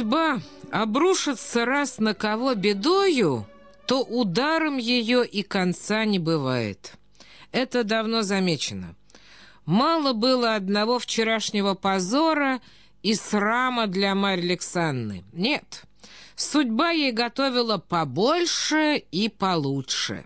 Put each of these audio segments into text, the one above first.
судьба обрушится раз на кого бедою, то ударом ее и конца не бывает. Это давно замечено. Мало было одного вчерашнего позора и срама для Марьи Александры. Нет, судьба ей готовила побольше и получше.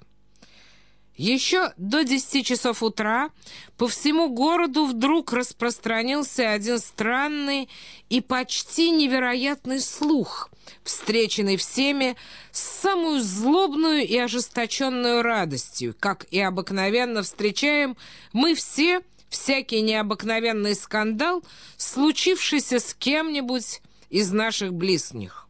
Еще до десяти часов утра по всему городу вдруг распространился один странный и почти невероятный слух, встреченный всеми с самую злобную и ожесточенную радостью, как и обыкновенно встречаем мы все всякий необыкновенный скандал, случившийся с кем-нибудь из наших близких.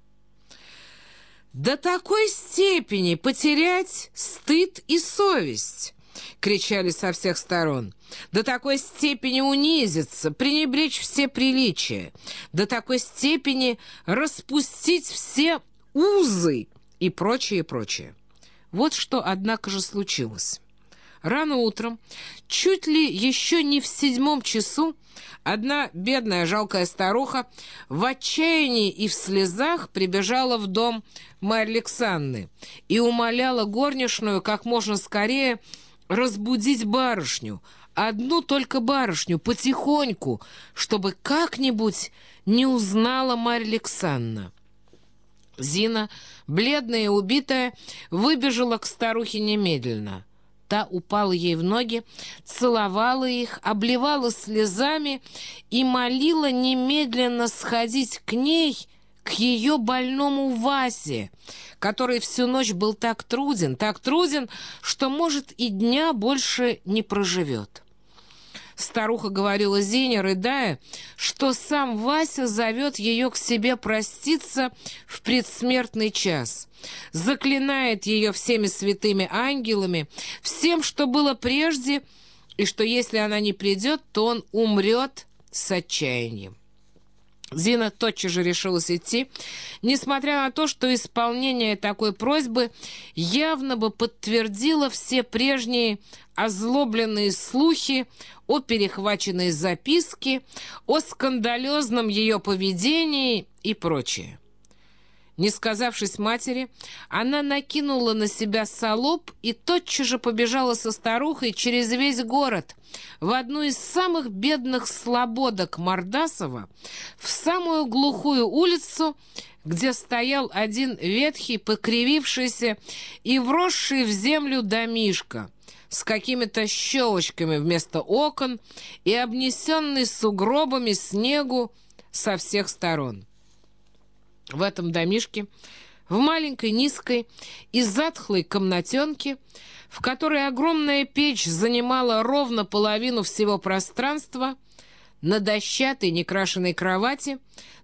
До такой степени потерять стыд и совесть, кричали со всех сторон. До такой степени унизиться, пренебречь все приличия, до такой степени распустить все узы и прочее, прочее. Вот что, однако же, случилось. Рано утром, чуть ли еще не в седьмом часу, одна бедная жалкая старуха в отчаянии и в слезах прибежала в дом Марьи Александры и умоляла горничную как можно скорее разбудить барышню, одну только барышню, потихоньку, чтобы как-нибудь не узнала Марья Александровна. Зина, бледная и убитая, выбежала к старухе немедленно. Та упала ей в ноги, целовала их, обливала слезами и молила немедленно сходить к ней, к ее больному Васе, который всю ночь был так труден, так труден, что, может, и дня больше не проживет. Старуха говорила Зине, рыдая, что сам Вася зовет ее к себе проститься в предсмертный час, заклинает ее всеми святыми ангелами, всем, что было прежде, и что если она не придет, то он умрет с отчаянием. Зина тотчас же решилась идти, несмотря на то, что исполнение такой просьбы явно бы подтвердило все прежние озлобленные слухи о перехваченной записке, о скандалезном ее поведении и прочее. Не сказавшись матери, она накинула на себя солоб и тотчас же побежала со старухой через весь город, в одну из самых бедных слободок Мордасова, в самую глухую улицу, где стоял один ветхий, покривившийся и вросший в землю домишко с какими-то щелочками вместо окон и обнесенный сугробами снегу со всех сторон в этом домишке, в маленькой низкой и затхлой комнатенке, в которой огромная печь занимала ровно половину всего пространства, на дощатой некрашенной кровати,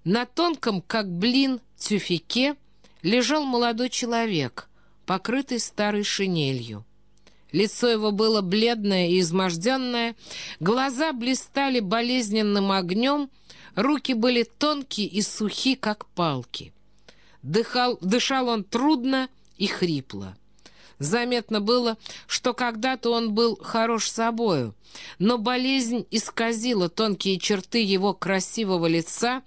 на тонком, как блин, тюфике, лежал молодой человек, покрытый старой шинелью. Лицо его было бледное и изможденное, глаза блистали болезненным огнем, Руки были тонкие и сухи, как палки. Дыхал, дышал он трудно и хрипло. Заметно было, что когда-то он был хорош собою, но болезнь исказила тонкие черты его красивого лица,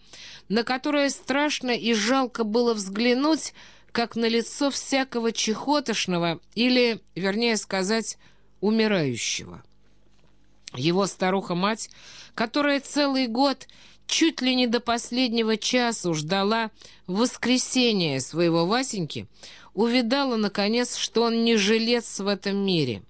на которое страшно и жалко было взглянуть, как на лицо всякого чехотошного или, вернее сказать, умирающего. Его старуха-мать, которая целый год чуть ли не до последнего часу ждала воскресения своего Васеньки, увидала, наконец, что он не жилец в этом мире.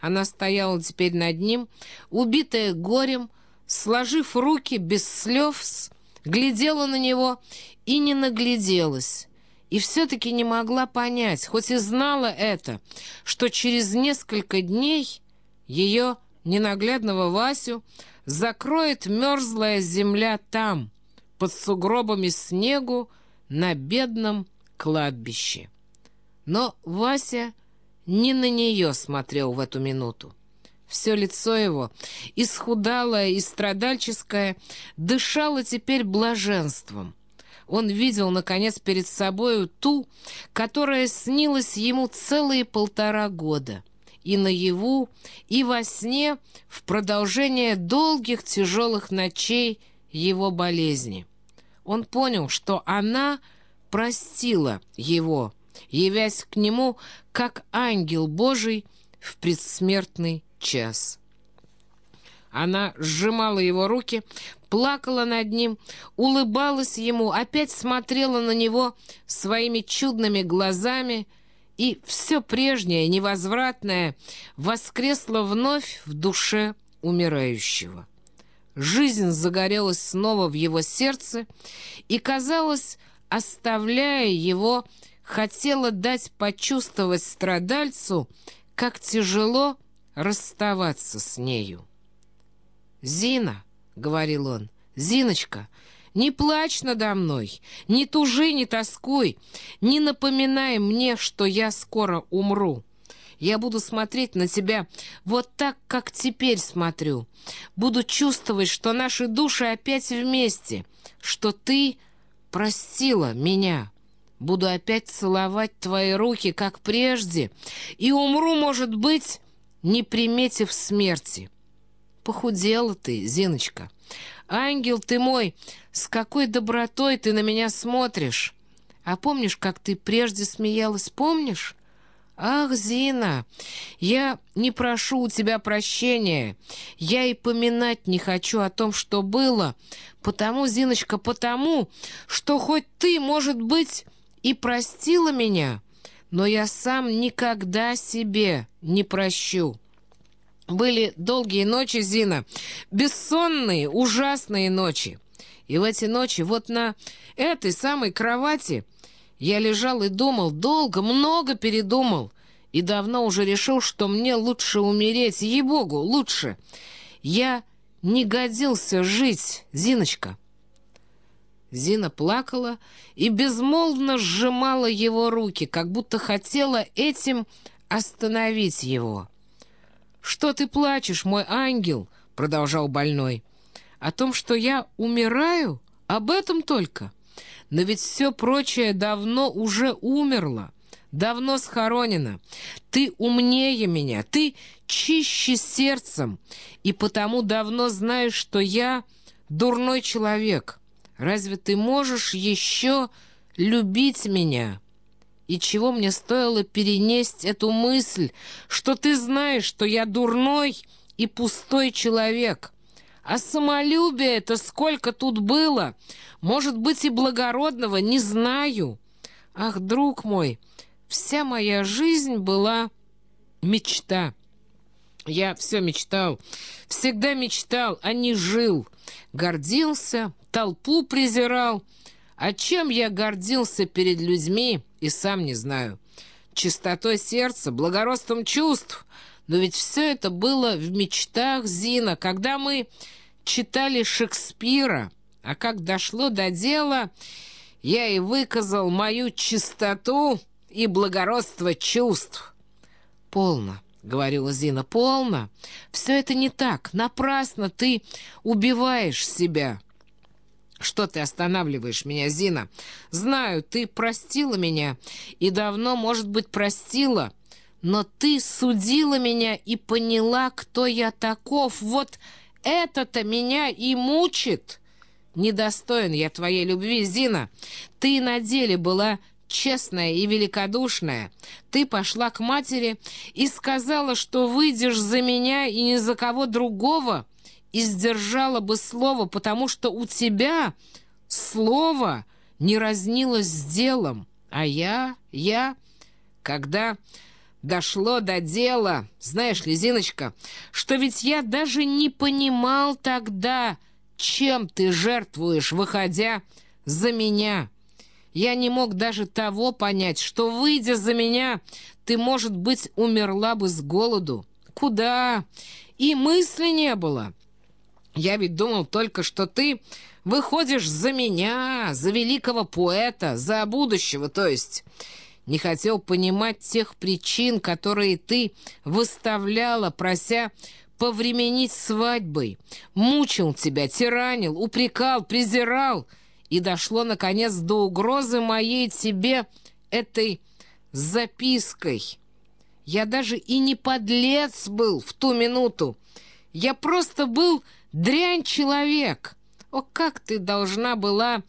Она стояла теперь над ним, убитая горем, сложив руки без слез, глядела на него и не нагляделась, и все-таки не могла понять, хоть и знала это, что через несколько дней ее ненаглядного Васю закроет мерзлая земля там, под сугробами снегу, на бедном кладбище. Но Вася не на нее смотрел в эту минуту. Все лицо его, исхудалое и страдальческое, дышало теперь блаженством. Он видел, наконец, перед собою ту, которая снилась ему целые полтора года — и наяву, и во сне в продолжение долгих тяжелых ночей его болезни. он понял, что она простила его, явясь к нему как ангел Божий в предсмертный час. Она сжимала его руки, плакала над ним, улыбалась ему, опять смотрела на него своими чудными глазами, и все прежнее, невозвратное, воскресло вновь в душе умирающего. Жизнь загорелась снова в его сердце и, казалось, оставляя его, хотела дать почувствовать страдальцу, как тяжело расставаться с нею. «Зина», — говорил он, — «Зиночка, не плачь надо мной, не тужи, не тоскуй, не напоминай мне, что я скоро умру. Я буду смотреть на тебя вот так, как теперь смотрю. Буду чувствовать, что наши души опять вместе, что ты простила меня. Буду опять целовать твои руки, как прежде, и умру, может быть, не приметив смерти». Похудела ты, Зиночка. Ангел ты мой, с какой добротой ты на меня смотришь. А помнишь, как ты прежде смеялась, помнишь? Ах, Зина, я не прошу у тебя прощения. Я и поминать не хочу о том, что было. Потому, Зиночка, потому, что хоть ты, может быть, и простила меня, но я сам никогда себе не прощу. Были долгие ночи, Зина, бессонные, ужасные ночи. И в эти ночи вот на этой самой кровати я лежал и думал, долго, много передумал, и давно уже решил, что мне лучше умереть, ей-богу, лучше. Я не годился жить, Зиночка. Зина плакала и безмолвно сжимала его руки, как будто хотела этим остановить его. «Что ты плачешь, мой ангел?» — продолжал больной. «О том, что я умираю? Об этом только. Но ведь все прочее давно уже умерло, давно схоронено. Ты умнее меня, ты чище сердцем, и потому давно знаешь, что я дурной человек. Разве ты можешь еще любить меня?» И чего мне стоило перенести эту мысль, что ты знаешь, что я дурной и пустой человек? А самолюбие это сколько тут было? Может быть, и благородного, не знаю. Ах, друг мой, вся моя жизнь была мечта. Я все мечтал, всегда мечтал, а не жил. Гордился, толпу презирал. А чем я гордился перед людьми, и сам не знаю. Чистотой сердца, благородством чувств. Но ведь все это было в мечтах Зина, когда мы читали Шекспира. А как дошло до дела, я и выказал мою чистоту и благородство чувств. «Полно», — говорила Зина, — «полно. Все это не так. Напрасно ты убиваешь себя». «Что ты останавливаешь меня, Зина? Знаю, ты простила меня, и давно, может быть, простила, но ты судила меня и поняла, кто я таков. Вот это-то меня и мучит. Недостоин я твоей любви, Зина. Ты на деле была честная и великодушная. Ты пошла к матери и сказала, что выйдешь за меня и ни за кого другого» и сдержала бы слово, потому что у тебя слово не разнилось с делом. А я, я, когда дошло до дела, знаешь ли, Зиночка, что ведь я даже не понимал тогда, чем ты жертвуешь, выходя за меня. Я не мог даже того понять, что, выйдя за меня, ты, может быть, умерла бы с голоду. Куда? И мысли не было. Я ведь думал только, что ты выходишь за меня, за великого поэта, за будущего, то есть. Не хотел понимать тех причин, которые ты выставляла, прося повременить свадьбой. Мучил тебя, тиранил, упрекал, презирал. И дошло, наконец, до угрозы моей тебе этой запиской. Я даже и не подлец был в ту минуту. Я просто был дрянь человек. О, как ты должна была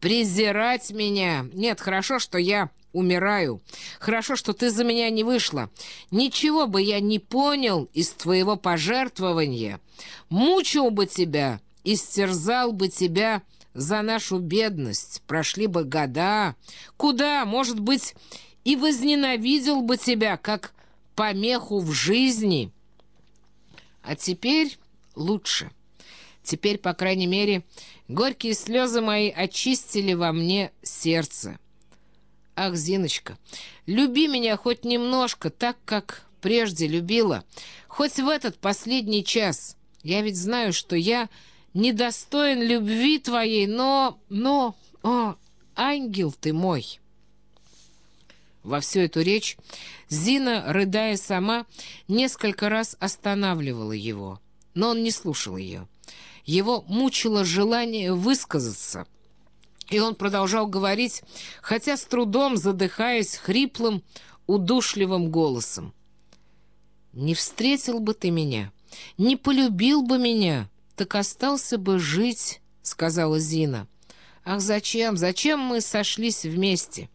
презирать меня. Нет, хорошо, что я умираю. Хорошо, что ты за меня не вышла. Ничего бы я не понял из твоего пожертвования. Мучил бы тебя, истерзал бы тебя за нашу бедность. Прошли бы года. Куда, может быть, и возненавидел бы тебя, как помеху в жизни. А теперь лучше. Теперь, по крайней мере, горькие слезы мои очистили во мне сердце. Ах, Зиночка, люби меня хоть немножко, так, как прежде любила, хоть в этот последний час. Я ведь знаю, что я недостоин любви твоей, но... но... о, ангел ты мой!» Во всю эту речь Зина, рыдая сама, несколько раз останавливала его, но он не слушал ее. Его мучило желание высказаться, и он продолжал говорить, хотя с трудом задыхаясь хриплым, удушливым голосом. «Не встретил бы ты меня, не полюбил бы меня, так остался бы жить», — сказала Зина. «Ах, зачем, зачем мы сошлись вместе?»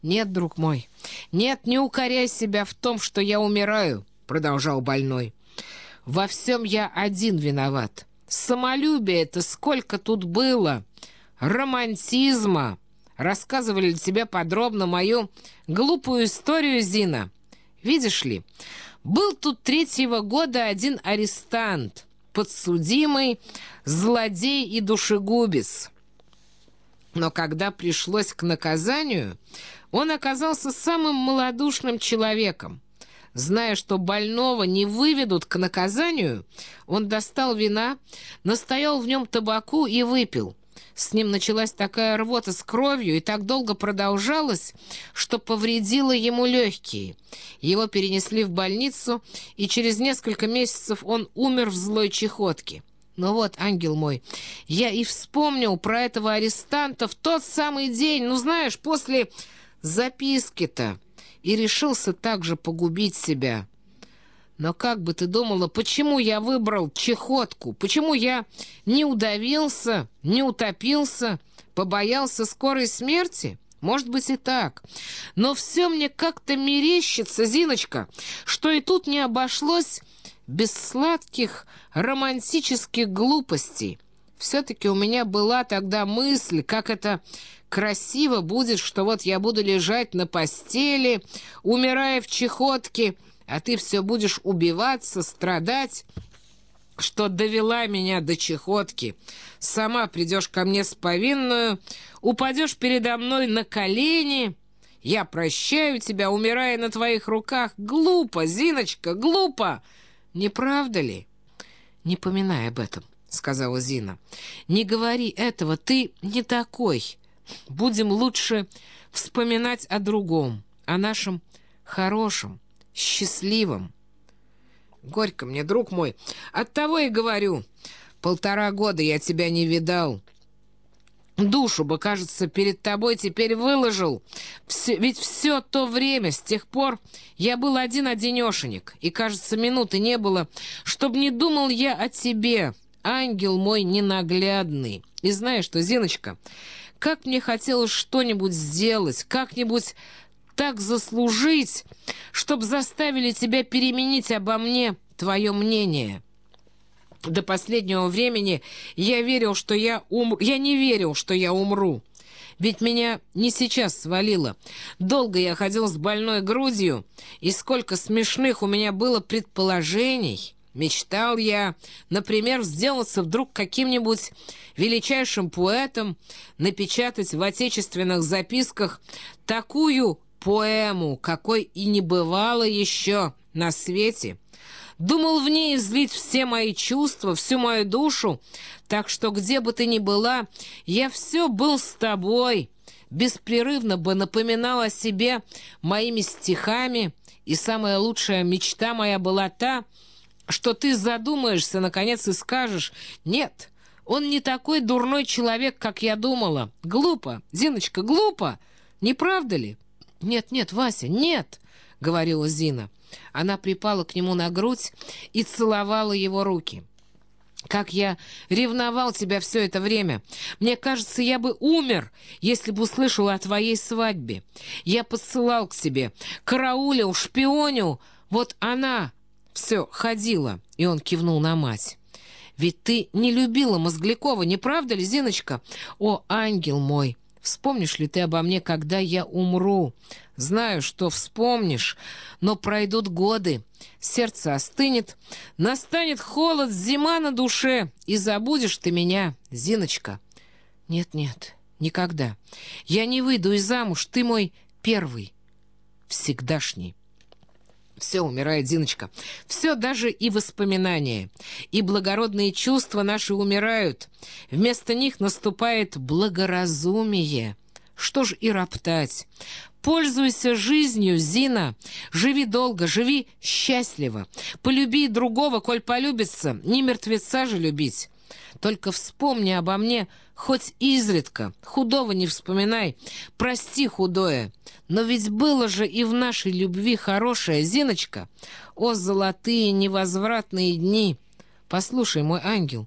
«Нет, друг мой, нет, не укоряй себя в том, что я умираю», — продолжал больной. «Во всем я один виноват. Самолюбие это сколько тут было! Романтизма!» Рассказывали тебе подробно мою глупую историю, Зина. Видишь ли, был тут третьего года один арестант, подсудимый, злодей и душегубец. Но когда пришлось к наказанию, он оказался самым малодушным человеком. Зная, что больного не выведут к наказанию, он достал вина, настоял в нем табаку и выпил. С ним началась такая рвота с кровью и так долго продолжалась, что повредило ему легкие. Его перенесли в больницу, и через несколько месяцев он умер в злой чехотке. Ну вот, ангел мой, я и вспомнил про этого арестанта в тот самый день, ну знаешь, после записки-то, и решился также погубить себя. Но как бы ты думала, почему я выбрал чехотку? Почему я не удавился, не утопился, побоялся скорой смерти? Может быть и так. Но все мне как-то мерещится, Зиночка, что и тут не обошлось без сладких романтических глупостей. Все-таки у меня была тогда мысль, как это красиво будет, что вот я буду лежать на постели, умирая в чехотке, а ты все будешь убиваться, страдать, что довела меня до чехотки. Сама придешь ко мне с повинную, упадешь передо мной на колени. Я прощаю тебя, умирая на твоих руках. Глупо, Зиночка, глупо!» Не правда ли? Не поминай об этом, сказала Зина. Не говори этого, ты не такой. Будем лучше вспоминать о другом, о нашем хорошем, счастливом. Горько мне, друг мой, оттого и говорю. Полтора года я тебя не видал. Душу бы, кажется, перед тобой теперь выложил. Все, ведь все то время, с тех пор, я был один-одинешенек, и, кажется, минуты не было, чтоб не думал я о тебе, ангел мой ненаглядный. И знаешь что, Зиночка, как мне хотелось что-нибудь сделать, как-нибудь так заслужить, чтоб заставили тебя переменить обо мне твое мнение». До последнего времени я верил, что я умру. Я не верил, что я умру. Ведь меня не сейчас свалило. Долго я ходил с больной грудью, и сколько смешных у меня было предположений. Мечтал я, например, сделаться вдруг каким-нибудь величайшим поэтом, напечатать в отечественных записках такую поэму, какой и не бывало еще на свете. Думал в ней излить все мои чувства, всю мою душу, так что где бы ты ни была, я все был с тобой, беспрерывно бы напоминал о себе моими стихами, и самая лучшая мечта моя была та, что ты задумаешься, наконец, и скажешь «Нет, он не такой дурной человек, как я думала. Глупо, Зиночка, глупо, не правда ли?» «Нет, нет, Вася, нет!» — говорила Зина. Она припала к нему на грудь и целовала его руки. Как я ревновал тебя все это время. Мне кажется, я бы умер, если бы услышал о твоей свадьбе. Я посылал к тебе, караулил, шпионил. Вот она все ходила. И он кивнул на мать. Ведь ты не любила Мозглякова, не правда ли, Зиночка? О, ангел мой! Вспомнишь ли ты обо мне, когда я умру? Знаю, что вспомнишь, но пройдут годы, сердце остынет, настанет холод, зима на душе, и забудешь ты меня, Зиночка. Нет-нет, никогда. Я не выйду из замуж, ты мой первый, всегдашний. Все умирает, Зиночка. Все, даже и воспоминания. И благородные чувства наши умирают. Вместо них наступает благоразумие. Что ж и роптать? Пользуйся жизнью, Зина. Живи долго, живи счастливо. Полюби другого, коль полюбится. Не мертвеца же любить. Только вспомни обо мне хоть изредка. Худого не вспоминай. Прости худое. Но ведь было же и в нашей любви хорошая Зиночка. О, золотые невозвратные дни! Послушай, мой ангел,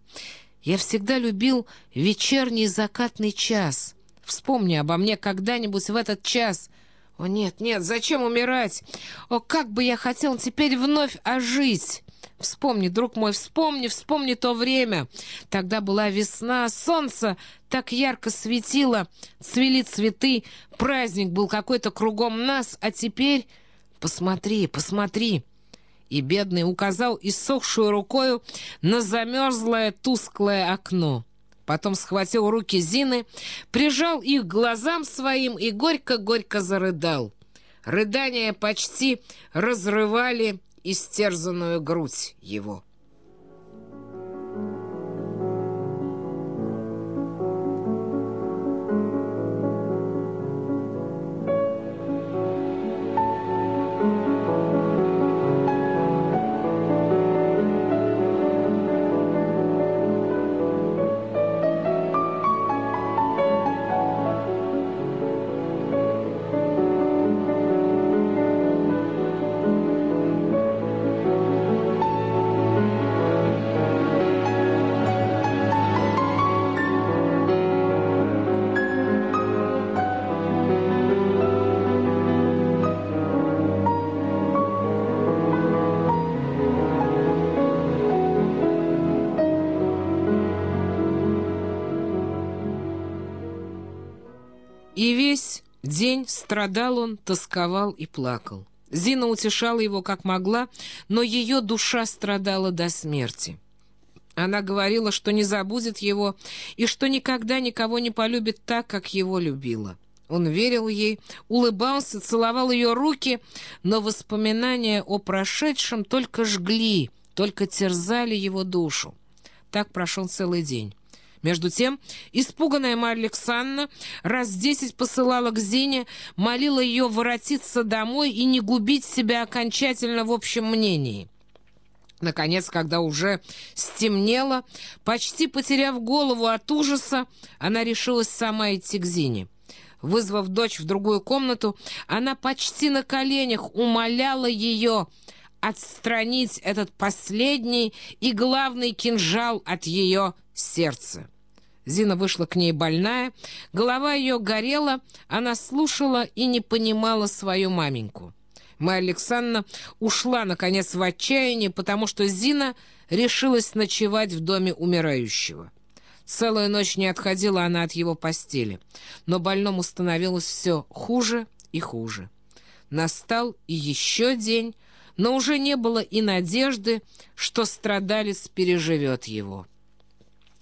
я всегда любил вечерний закатный час. Вспомни обо мне когда-нибудь в этот час. О, нет, нет, зачем умирать? О, как бы я хотел теперь вновь ожить!» Вспомни, друг мой, вспомни, вспомни то время. Тогда была весна, солнце так ярко светило, цвели цветы, праздник был какой-то кругом нас, а теперь... Посмотри, посмотри. И бедный указал иссохшую рукою на замерзлое тусклое окно. Потом схватил руки Зины, прижал их к глазам своим и горько-горько зарыдал. Рыдания почти разрывали истерзанную грудь его. И весь день страдал он, тосковал и плакал. Зина утешала его как могла, но ее душа страдала до смерти. Она говорила, что не забудет его и что никогда никого не полюбит так, как его любила. Он верил ей, улыбался, целовал ее руки, но воспоминания о прошедшем только жгли, только терзали его душу. Так прошел целый день. Между тем, испуганная Марья Александровна раз десять посылала к Зине, молила ее воротиться домой и не губить себя окончательно в общем мнении. Наконец, когда уже стемнело, почти потеряв голову от ужаса, она решилась сама идти к Зине. Вызвав дочь в другую комнату, она почти на коленях умоляла ее отстранить этот последний и главный кинжал от ее сердца. Зина вышла к ней больная, голова ее горела, она слушала и не понимала свою маменьку. Майя Александровна ушла, наконец, в отчаянии, потому что Зина решилась ночевать в доме умирающего. Целую ночь не отходила она от его постели, но больному становилось все хуже и хуже. Настал и еще день, но уже не было и надежды, что страдалец переживет его.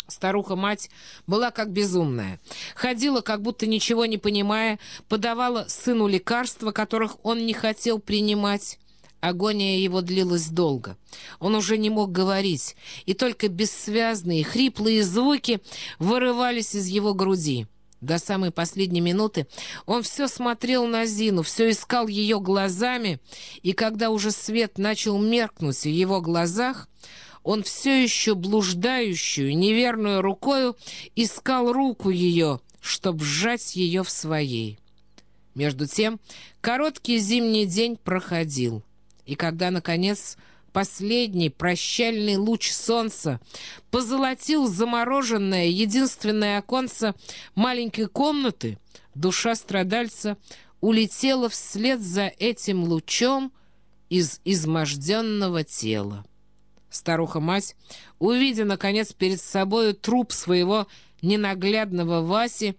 Старуха-мать была как безумная. Ходила, как будто ничего не понимая, подавала сыну лекарства, которых он не хотел принимать. Агония его длилась долго. Он уже не мог говорить, и только бессвязные, хриплые звуки вырывались из его груди. До самой последней минуты он все смотрел на Зину, все искал ее глазами, и когда уже свет начал меркнуть в его глазах, он все еще блуждающую, неверную рукою искал руку ее, чтобы сжать ее в своей. Между тем короткий зимний день проходил, и когда, наконец, последний прощальный луч солнца позолотил замороженное единственное оконце маленькой комнаты, душа страдальца улетела вслед за этим лучом из изможденного тела. Старуха-мать, увидя, наконец, перед собою труп своего ненаглядного Васи,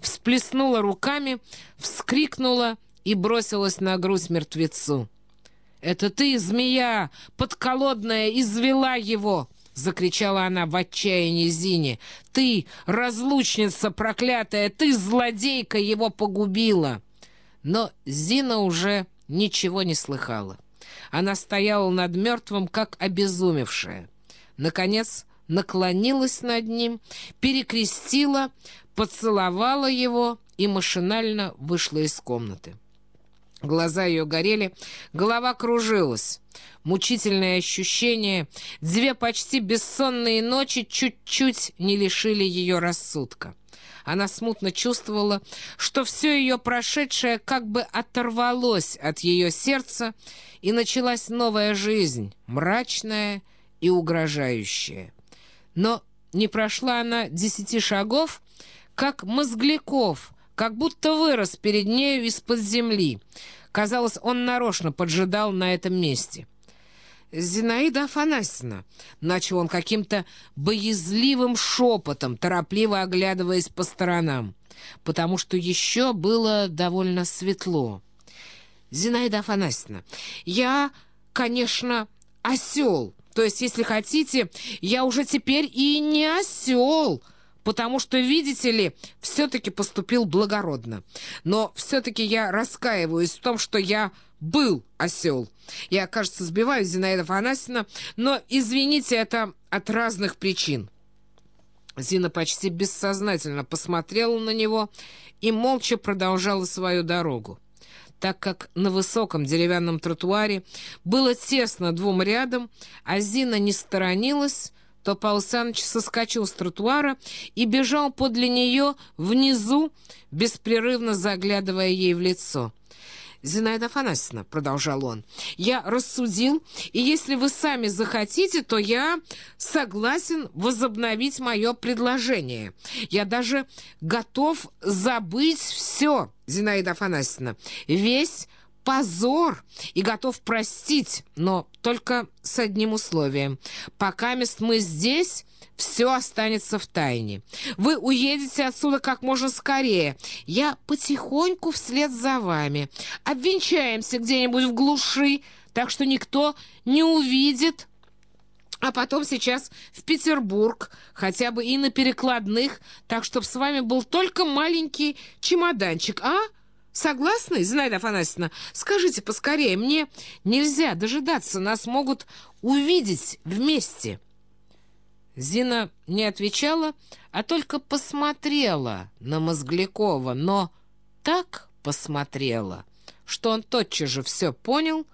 всплеснула руками, вскрикнула и бросилась на грудь мертвецу. «Это ты, змея, подколодная, извела его!» — закричала она в отчаянии Зине. «Ты, разлучница проклятая, ты, злодейка, его погубила!» Но Зина уже ничего не слыхала. Она стояла над мертвым, как обезумевшая. Наконец наклонилась над ним, перекрестила, поцеловала его и машинально вышла из комнаты. Глаза ее горели, голова кружилась. Мучительные ощущения, две почти бессонные ночи чуть-чуть не лишили ее рассудка. Она смутно чувствовала, что все ее прошедшее как бы оторвалось от ее сердца, и началась новая жизнь, мрачная и угрожающая. Но не прошла она десяти шагов, как Мозгляков — как будто вырос перед нею из-под земли. Казалось, он нарочно поджидал на этом месте. «Зинаида Афанасьевна», — начал он каким-то боязливым шепотом, торопливо оглядываясь по сторонам, потому что еще было довольно светло. «Зинаида Афанасьевна, я, конечно, осел, то есть, если хотите, я уже теперь и не осел», потому что, видите ли, все-таки поступил благородно. Но все-таки я раскаиваюсь в том, что я был осел. Я, кажется, сбиваюсь, Зинаида Афанасьевна, но, извините, это от разных причин». Зина почти бессознательно посмотрела на него и молча продолжала свою дорогу. Так как на высоком деревянном тротуаре было тесно двум рядом, а Зина не сторонилась, то Павел Саныч соскочил с тротуара и бежал подле нее внизу, беспрерывно заглядывая ей в лицо. «Зинаида Афанасьевна», — продолжал он, — «я рассудил, и если вы сами захотите, то я согласен возобновить мое предложение. Я даже готов забыть все, Зинаида Афанасьевна, весь позор и готов простить, но только с одним условием. Пока мест мы здесь, все останется в тайне. Вы уедете отсюда как можно скорее. Я потихоньку вслед за вами. Обвенчаемся где-нибудь в глуши, так что никто не увидит. А потом сейчас в Петербург, хотя бы и на перекладных, так чтобы с вами был только маленький чемоданчик, а?» Согласны, Зинаида Афанасьевна? Скажите поскорее, мне нельзя дожидаться, нас могут увидеть вместе». Зина не отвечала, а только посмотрела на Мозглякова, но так посмотрела, что он тотчас же все понял,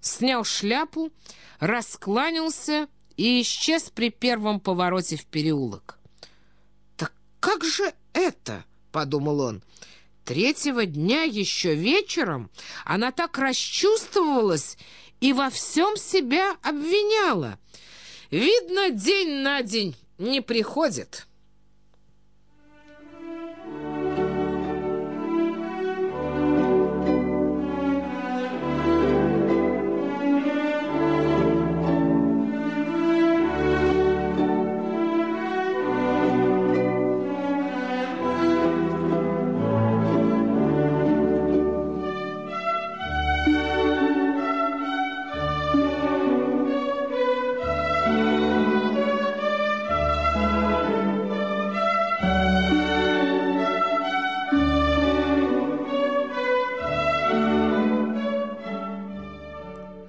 снял шляпу, раскланялся и исчез при первом повороте в переулок. «Так как же это?» — подумал он. Третьего дня еще вечером она так расчувствовалась и во всем себя обвиняла. Видно, день на день не приходит».